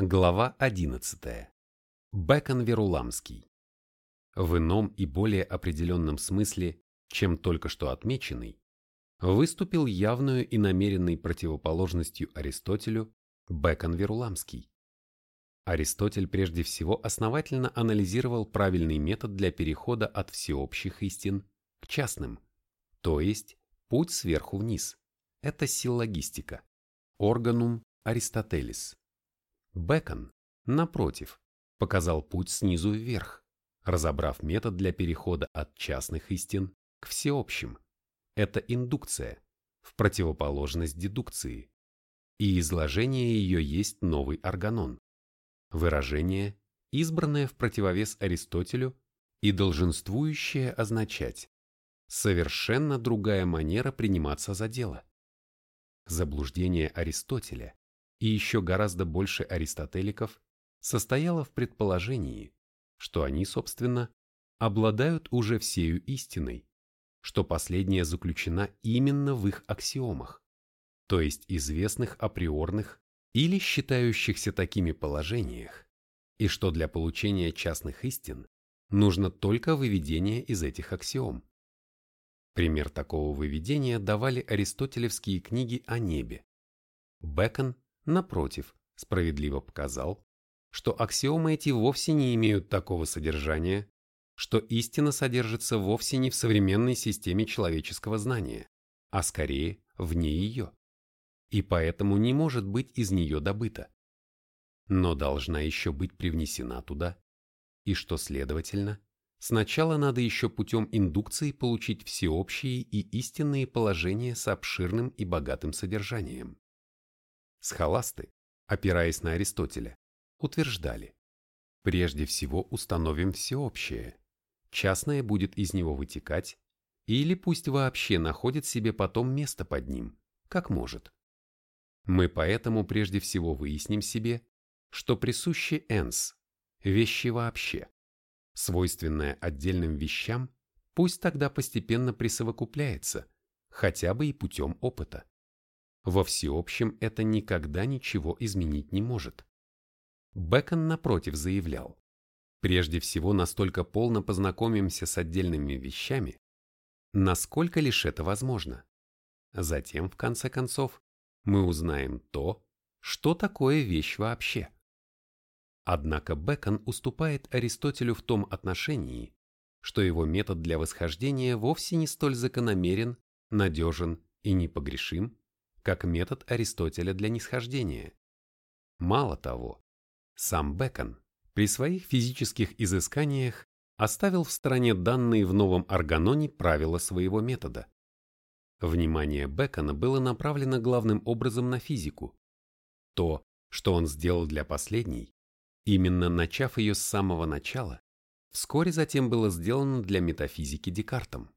Глава 11. Бекон Веруламский. В ином и более определенном смысле, чем только что отмеченный, выступил явную и намеренной противоположностью Аристотелю Бекон Веруламский. Аристотель прежде всего основательно анализировал правильный метод для перехода от всеобщих истин к частным, то есть путь сверху вниз. Это силлогистика. Органум Аристотелис. Бекон, напротив, показал путь снизу вверх, разобрав метод для перехода от частных истин к всеобщим. Это индукция, в противоположность дедукции. И изложение ее есть новый органон. Выражение, избранное в противовес Аристотелю и долженствующее означать совершенно другая манера приниматься за дело. Заблуждение Аристотеля и еще гораздо больше аристотеликов состояло в предположении, что они, собственно, обладают уже всею истиной, что последняя заключена именно в их аксиомах, то есть известных априорных или считающихся такими положениях, и что для получения частных истин нужно только выведение из этих аксиом. Пример такого выведения давали аристотелевские книги о небе. Бекон напротив, справедливо показал, что аксиомы эти вовсе не имеют такого содержания, что истина содержится вовсе не в современной системе человеческого знания, а скорее вне ее, и поэтому не может быть из нее добыта, но должна еще быть привнесена туда, и что, следовательно, сначала надо еще путем индукции получить всеобщие и истинные положения с обширным и богатым содержанием. Схоласты, опираясь на Аристотеля, утверждали, прежде всего установим всеобщее, частное будет из него вытекать, или пусть вообще находит себе потом место под ним, как может. Мы поэтому прежде всего выясним себе, что присуще энс, вещи вообще, свойственное отдельным вещам, пусть тогда постепенно присовокупляется, хотя бы и путем опыта. Во всеобщем это никогда ничего изменить не может. Бекон, напротив, заявлял, прежде всего настолько полно познакомимся с отдельными вещами, насколько лишь это возможно. Затем, в конце концов, мы узнаем то, что такое вещь вообще. Однако Бекон уступает Аристотелю в том отношении, что его метод для восхождения вовсе не столь закономерен, надежен и непогрешим, как метод Аристотеля для нисхождения. Мало того, сам Бекон при своих физических изысканиях оставил в стороне данные в новом органоне правила своего метода. Внимание Бекона было направлено главным образом на физику. То, что он сделал для последней, именно начав ее с самого начала, вскоре затем было сделано для метафизики Декартом.